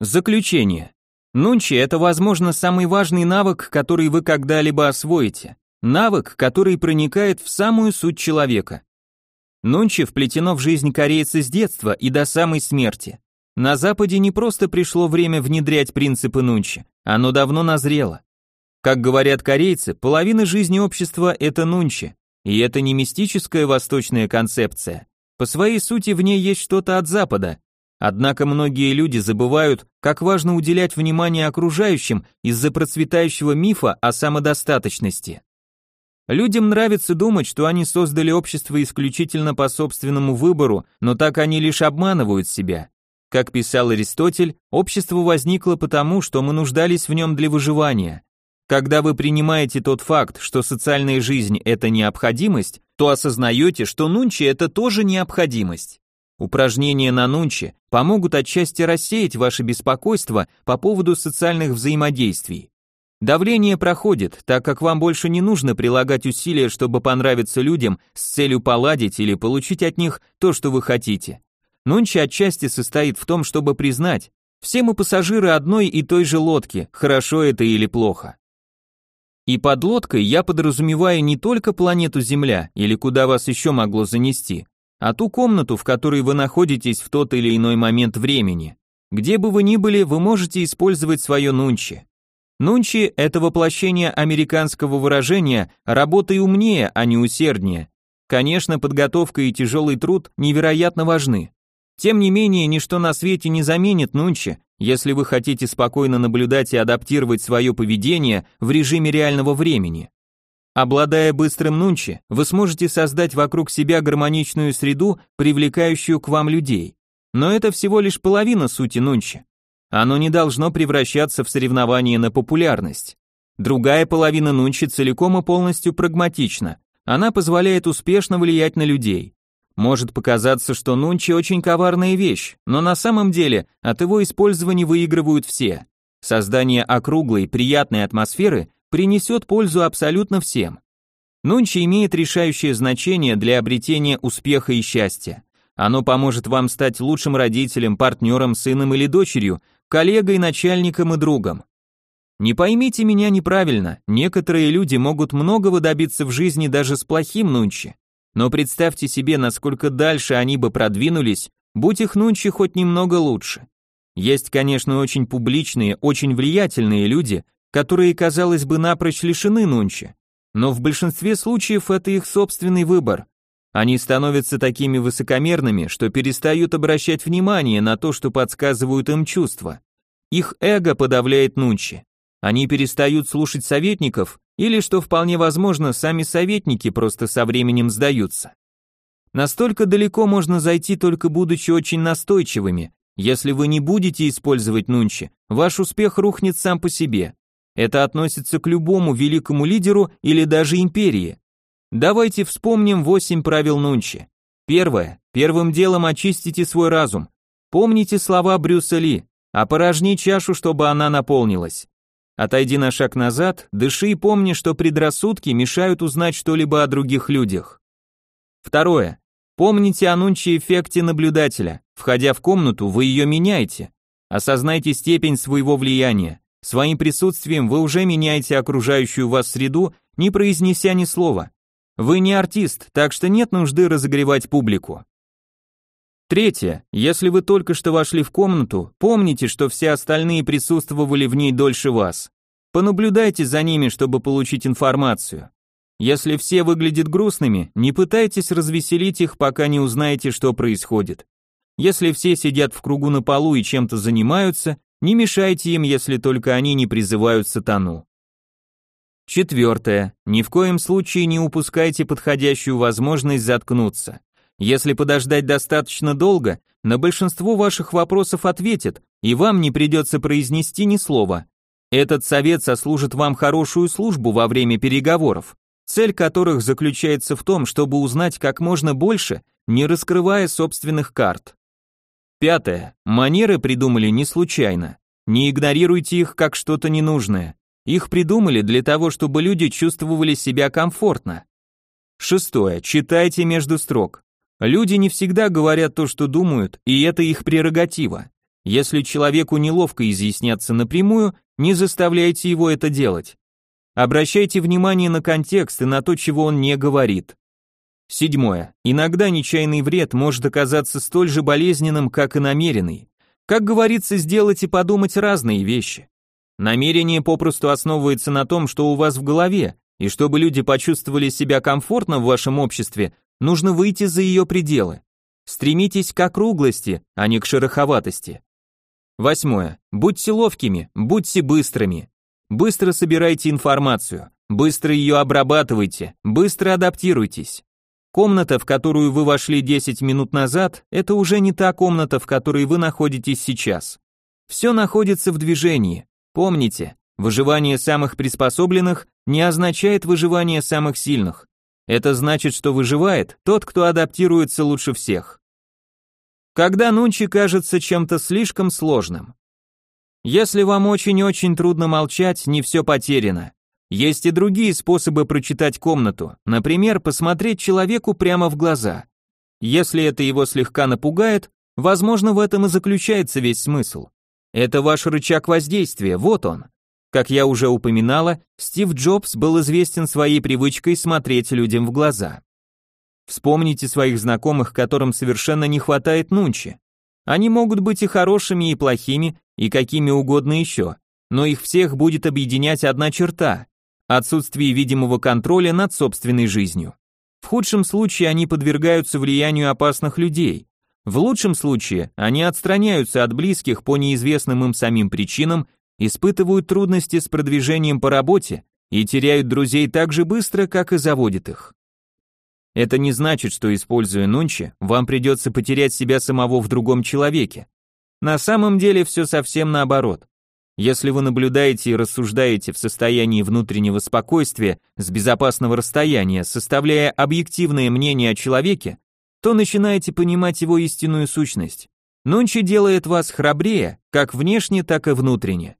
Заключение. Нунчи – это, возможно, самый важный навык, который вы когда-либо освоите. Навык, который проникает в самую суть человека. Нунчи вплетено в жизнь корейца с детства и до самой смерти. На Западе не просто пришло время внедрять принципы Нунчи, оно давно назрело. Как говорят корейцы, половина жизни общества – это Нунчи, и это не мистическая восточная концепция. По своей сути в ней есть что-то от Запада. Однако многие люди забывают, как важно уделять внимание окружающим из-за процветающего мифа о самодостаточности. Людям нравится думать, что они создали общество исключительно по собственному выбору, но так они лишь обманывают себя. Как писал Аристотель, общество возникло потому, что мы нуждались в нем для выживания. Когда вы принимаете тот факт, что социальная жизнь – это необходимость, то осознаете, что нунчи – это тоже необходимость. Упражнения на нунчи помогут отчасти рассеять ваше беспокойство по поводу социальных взаимодействий. Давление проходит, так как вам больше не нужно прилагать усилия, чтобы понравиться людям с целью поладить или получить от них то, что вы хотите. Нунчи отчасти состоит в том, чтобы признать, все мы пассажиры одной и той же лодки, хорошо это или плохо. И под лодкой я подразумеваю не только планету Земля или куда вас еще могло занести, а ту комнату, в которой вы находитесь в тот или иной момент времени. Где бы вы ни были, вы можете использовать свое нунчи. Нунчи – это воплощение американского выражения «работай умнее, а не усерднее». Конечно, подготовка и тяжелый труд невероятно важны. Тем не менее, ничто на свете не заменит нунчи, если вы хотите спокойно наблюдать и адаптировать свое поведение в режиме реального времени. Обладая быстрым нунчи, вы сможете создать вокруг себя гармоничную среду, привлекающую к вам людей. Но это всего лишь половина сути нунчи. Оно не должно превращаться в соревнование на популярность. Другая половина нунчи целиком и полностью прагматична. Она позволяет успешно влиять на людей. Может показаться, что нунчи очень коварная вещь, но на самом деле от его использования выигрывают все. Создание округлой, приятной атмосферы принесет пользу абсолютно всем. Нунчи имеет решающее значение для обретения успеха и счастья. Оно поможет вам стать лучшим родителем, партнером, сыном или дочерью, коллегой, начальником и другом. Не поймите меня неправильно, некоторые люди могут многого добиться в жизни даже с плохим нунчи. Но представьте себе, насколько дальше они бы продвинулись, будь их нунчи хоть немного лучше. Есть, конечно, очень публичные, очень влиятельные люди, которые, казалось бы, напрочь лишены нунчи. Но в большинстве случаев это их собственный выбор. Они становятся такими высокомерными, что перестают обращать внимание на то, что подсказывают им чувства. Их эго подавляет Нунчи. Они перестают слушать советников, или, что вполне возможно, сами советники просто со временем сдаются. Настолько далеко можно зайти, только будучи очень настойчивыми. Если вы не будете использовать Нунчи, ваш успех рухнет сам по себе. Это относится к любому великому лидеру или даже империи. Давайте вспомним 8 правил Нунчи. Первое. Первым делом очистите свой разум. Помните слова Брюса Ли. Опорожни чашу, чтобы она наполнилась. Отойди на шаг назад, дыши и помни, что предрассудки мешают узнать что-либо о других людях. Второе. Помните о нунчи-эффекте наблюдателя. Входя в комнату, вы ее меняете. Осознайте степень своего влияния. Своим присутствием вы уже меняете окружающую вас среду, не произнеся ни слова. Вы не артист, так что нет нужды разогревать публику. Третье. Если вы только что вошли в комнату, помните, что все остальные присутствовали в ней дольше вас. Понаблюдайте за ними, чтобы получить информацию. Если все выглядят грустными, не пытайтесь развеселить их, пока не узнаете, что происходит. Если все сидят в кругу на полу и чем-то занимаются, не мешайте им, если только они не призывают сатану. Четвертое. Ни в коем случае не упускайте подходящую возможность заткнуться. Если подождать достаточно долго, на большинство ваших вопросов ответят, и вам не придется произнести ни слова. Этот совет сослужит вам хорошую службу во время переговоров, цель которых заключается в том, чтобы узнать как можно больше, не раскрывая собственных карт. Пятое. Манеры придумали не случайно. Не игнорируйте их как что-то ненужное. Их придумали для того, чтобы люди чувствовали себя комфортно. Шестое. Читайте между строк. Люди не всегда говорят то, что думают, и это их прерогатива. Если человеку неловко изъясняться напрямую, не заставляйте его это делать. Обращайте внимание на контекст и на то, чего он не говорит. Седьмое. Иногда нечаянный вред может оказаться столь же болезненным, как и намеренный. Как говорится, сделать и подумать разные вещи. Намерение попросту основывается на том, что у вас в голове, и чтобы люди почувствовали себя комфортно в вашем обществе, нужно выйти за ее пределы. Стремитесь к округлости, а не к шероховатости. Восьмое. Будьте ловкими, будьте быстрыми. Быстро собирайте информацию, быстро ее обрабатывайте, быстро адаптируйтесь. Комната, в которую вы вошли 10 минут назад, это уже не та комната, в которой вы находитесь сейчас. Все находится в движении. Помните, выживание самых приспособленных не означает выживание самых сильных. Это значит, что выживает тот, кто адаптируется лучше всех. Когда Нунчи кажется чем-то слишком сложным. Если вам очень-очень трудно молчать, не все потеряно. Есть и другие способы прочитать комнату, например, посмотреть человеку прямо в глаза. Если это его слегка напугает, возможно, в этом и заключается весь смысл. Это ваш рычаг воздействия, вот он. Как я уже упоминала, Стив Джобс был известен своей привычкой смотреть людям в глаза. Вспомните своих знакомых, которым совершенно не хватает нунчи. Они могут быть и хорошими, и плохими, и какими угодно еще, но их всех будет объединять одна черта – отсутствие видимого контроля над собственной жизнью. В худшем случае они подвергаются влиянию опасных людей. В лучшем случае они отстраняются от близких по неизвестным им самим причинам испытывают трудности с продвижением по работе и теряют друзей так же быстро, как и заводят их. Это не значит, что используя нунчи, вам придется потерять себя самого в другом человеке. На самом деле все совсем наоборот. Если вы наблюдаете и рассуждаете в состоянии внутреннего спокойствия с безопасного расстояния, составляя объективное мнение о человеке, то начинаете понимать его истинную сущность. Нунчи делает вас храбрее, как внешне, так и внутренне.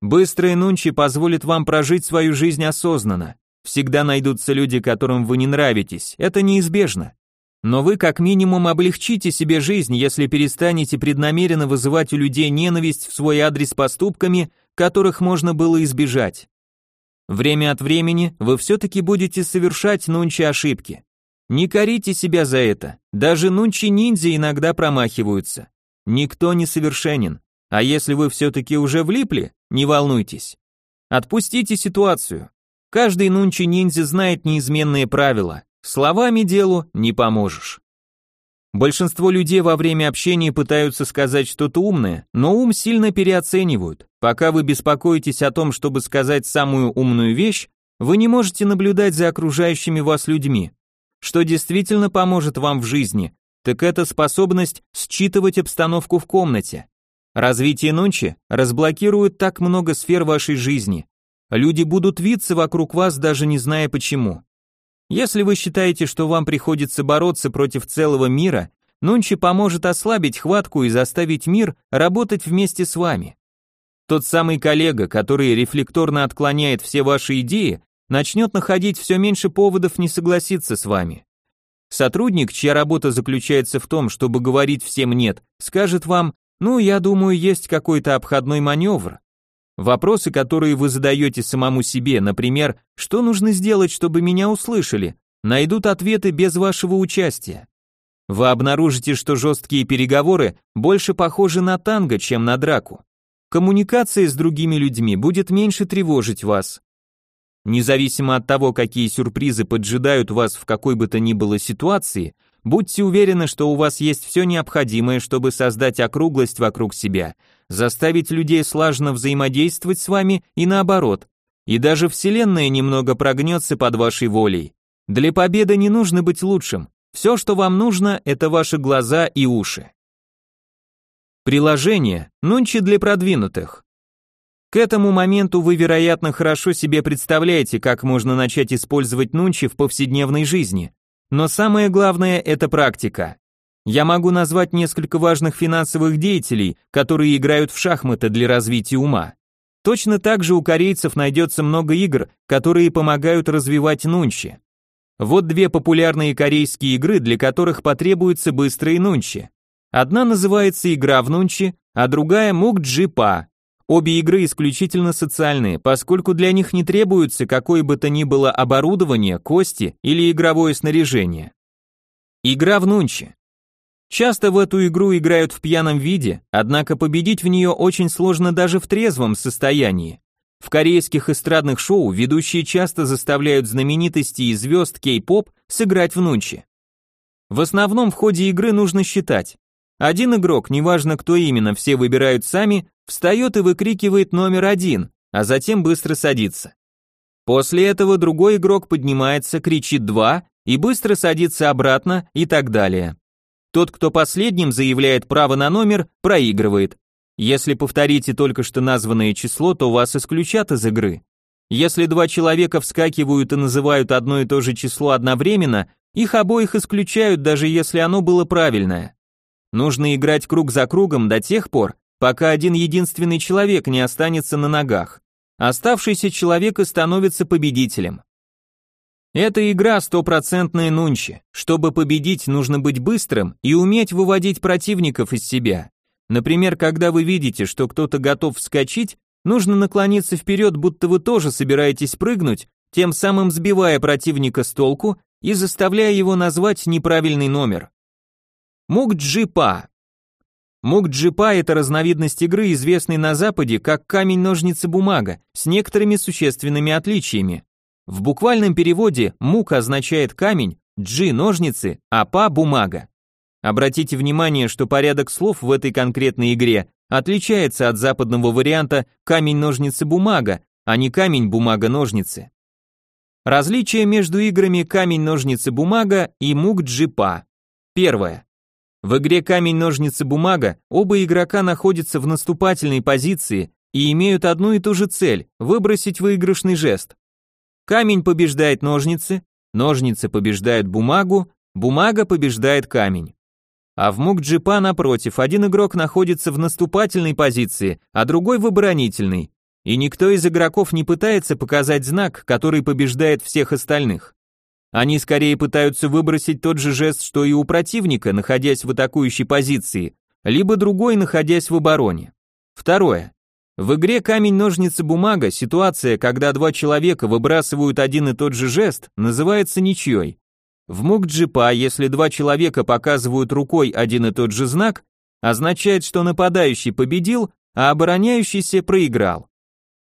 Быстрые нунчи позволит вам прожить свою жизнь осознанно. Всегда найдутся люди, которым вы не нравитесь, это неизбежно. Но вы как минимум облегчите себе жизнь, если перестанете преднамеренно вызывать у людей ненависть в свой адрес поступками, которых можно было избежать. Время от времени вы все-таки будете совершать нунчи ошибки. Не корите себя за это, даже нунчи-ниндзя иногда промахиваются. Никто не совершенен, а если вы все-таки уже влипли, не волнуйтесь. Отпустите ситуацию. Каждый нунчи-ниндзя знает неизменные правила. Словами делу не поможешь. Большинство людей во время общения пытаются сказать что-то умное, но ум сильно переоценивают. Пока вы беспокоитесь о том, чтобы сказать самую умную вещь, вы не можете наблюдать за окружающими вас людьми. Что действительно поможет вам в жизни, так это способность считывать обстановку в комнате. Развитие ночи разблокирует так много сфер вашей жизни. Люди будут виться вокруг вас, даже не зная почему. Если вы считаете, что вам приходится бороться против целого мира, Нунчи поможет ослабить хватку и заставить мир работать вместе с вами. Тот самый коллега, который рефлекторно отклоняет все ваши идеи, начнет находить все меньше поводов не согласиться с вами. Сотрудник, чья работа заключается в том, чтобы говорить всем «нет», скажет вам ну, я думаю, есть какой-то обходной маневр. Вопросы, которые вы задаете самому себе, например, что нужно сделать, чтобы меня услышали, найдут ответы без вашего участия. Вы обнаружите, что жесткие переговоры больше похожи на танго, чем на драку. Коммуникация с другими людьми будет меньше тревожить вас. Независимо от того, какие сюрпризы поджидают вас в какой бы то ни было ситуации, Будьте уверены, что у вас есть все необходимое, чтобы создать округлость вокруг себя, заставить людей слаженно взаимодействовать с вами и наоборот. И даже Вселенная немного прогнется под вашей волей. Для победы не нужно быть лучшим. Все, что вам нужно, это ваши глаза и уши. Приложение. Нунчи для продвинутых. К этому моменту вы, вероятно, хорошо себе представляете, как можно начать использовать нунчи в повседневной жизни. Но самое главное – это практика. Я могу назвать несколько важных финансовых деятелей, которые играют в шахматы для развития ума. Точно так же у корейцев найдется много игр, которые помогают развивать нунчи. Вот две популярные корейские игры, для которых потребуются быстрые нунчи. Одна называется игра в нунчи, а другая мукджипа. Обе игры исключительно социальные, поскольку для них не требуется какое бы то ни было оборудование, кости или игровое снаряжение. Игра в нунчи. Часто в эту игру играют в пьяном виде, однако победить в нее очень сложно даже в трезвом состоянии. В корейских эстрадных шоу ведущие часто заставляют знаменитости и звезд кей-поп сыграть в нунчи. В основном в ходе игры нужно считать. Один игрок, неважно кто именно, все выбирают сами, встает и выкрикивает номер один, а затем быстро садится. После этого другой игрок поднимается, кричит два и быстро садится обратно и так далее. Тот, кто последним заявляет право на номер, проигрывает. Если повторите только что названное число, то вас исключат из игры. Если два человека вскакивают и называют одно и то же число одновременно, их обоих исключают, даже если оно было правильное. Нужно играть круг за кругом до тех пор, пока один единственный человек не останется на ногах. Оставшийся человек и становится победителем. Эта игра стопроцентная нунчи. Чтобы победить, нужно быть быстрым и уметь выводить противников из себя. Например, когда вы видите, что кто-то готов вскочить, нужно наклониться вперед, будто вы тоже собираетесь прыгнуть, тем самым сбивая противника с толку и заставляя его назвать неправильный номер. Мукджипа. Мукджипа – это разновидность игры, известной на Западе как камень-ножницы-бумага, с некоторыми существенными отличиями. В буквальном переводе мук означает камень, джи – ножницы, а па – бумага. Обратите внимание, что порядок слов в этой конкретной игре отличается от западного варианта камень-ножницы-бумага, а не камень-бумага-ножницы. Различие между играми камень-ножницы-бумага и мук-джипа. Первое. В игре камень-ножницы-бумага оба игрока находятся в наступательной позиции и имеют одну и ту же цель – выбросить выигрышный жест. Камень побеждает ножницы, ножницы побеждают бумагу, бумага побеждает камень. А в мук-джипа напротив, один игрок находится в наступательной позиции, а другой в оборонительной и никто из игроков не пытается показать знак, который побеждает всех остальных. Они скорее пытаются выбросить тот же жест, что и у противника, находясь в атакующей позиции, либо другой, находясь в обороне. Второе. В игре камень-ножницы-бумага ситуация, когда два человека выбрасывают один и тот же жест, называется ничьей. В мукджипа, если два человека показывают рукой один и тот же знак, означает, что нападающий победил, а обороняющийся проиграл.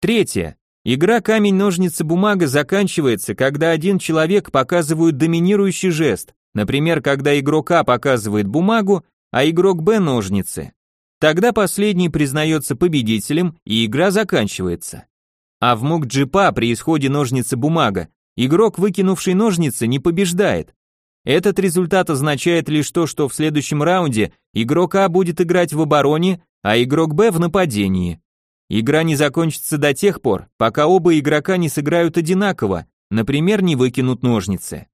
Третье. Игра камень-ножницы-бумага заканчивается, когда один человек показывает доминирующий жест, например, когда игрок А показывает бумагу, а игрок Б ножницы. Тогда последний признается победителем, и игра заканчивается. А в мук джипа при исходе ножницы-бумага игрок, выкинувший ножницы, не побеждает. Этот результат означает лишь то, что в следующем раунде игрок А будет играть в обороне, а игрок Б в нападении. Игра не закончится до тех пор, пока оба игрока не сыграют одинаково, например, не выкинут ножницы.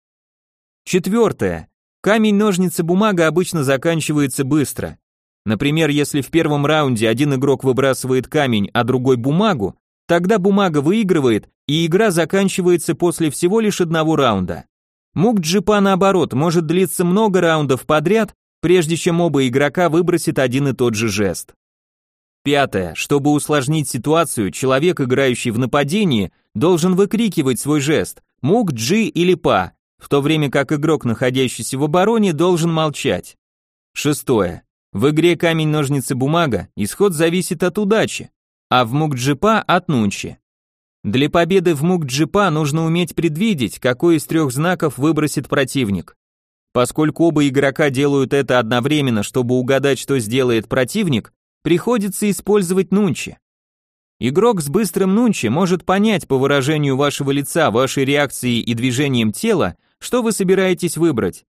Четвертое. Камень-ножницы-бумага обычно заканчивается быстро. Например, если в первом раунде один игрок выбрасывает камень, а другой бумагу, тогда бумага выигрывает, и игра заканчивается после всего лишь одного раунда. Мук джипа наоборот может длиться много раундов подряд, прежде чем оба игрока выбросят один и тот же жест. Пятое. Чтобы усложнить ситуацию, человек, играющий в нападении, должен выкрикивать свой жест «мук, джи» или «па», в то время как игрок, находящийся в обороне, должен молчать. Шестое. В игре камень-ножницы-бумага исход зависит от удачи, а в мукджипа от нунчи. Для победы в мукджипа нужно уметь предвидеть, какой из трех знаков выбросит противник. Поскольку оба игрока делают это одновременно, чтобы угадать, что сделает противник, приходится использовать нунчи. Игрок с быстрым нунчи может понять по выражению вашего лица, вашей реакции и движением тела, что вы собираетесь выбрать.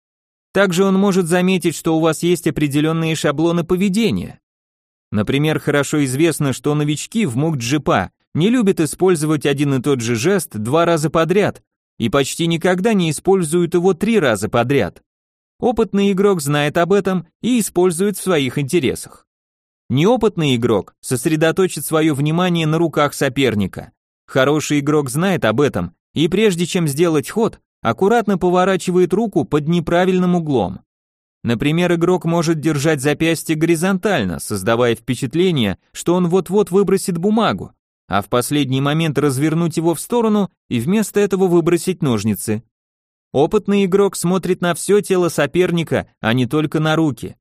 Также он может заметить, что у вас есть определенные шаблоны поведения. Например, хорошо известно, что новички в мукджипа не любят использовать один и тот же жест два раза подряд и почти никогда не используют его три раза подряд. Опытный игрок знает об этом и использует в своих интересах. Неопытный игрок сосредоточит свое внимание на руках соперника. Хороший игрок знает об этом и прежде чем сделать ход, аккуратно поворачивает руку под неправильным углом. Например, игрок может держать запястье горизонтально, создавая впечатление, что он вот-вот выбросит бумагу, а в последний момент развернуть его в сторону и вместо этого выбросить ножницы. Опытный игрок смотрит на все тело соперника, а не только на руки.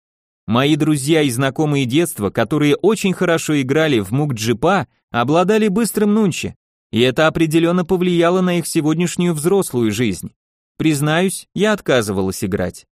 Мои друзья и знакомые детства, которые очень хорошо играли в мук-джипа, обладали быстрым нунчи, и это определенно повлияло на их сегодняшнюю взрослую жизнь. Признаюсь, я отказывалась играть.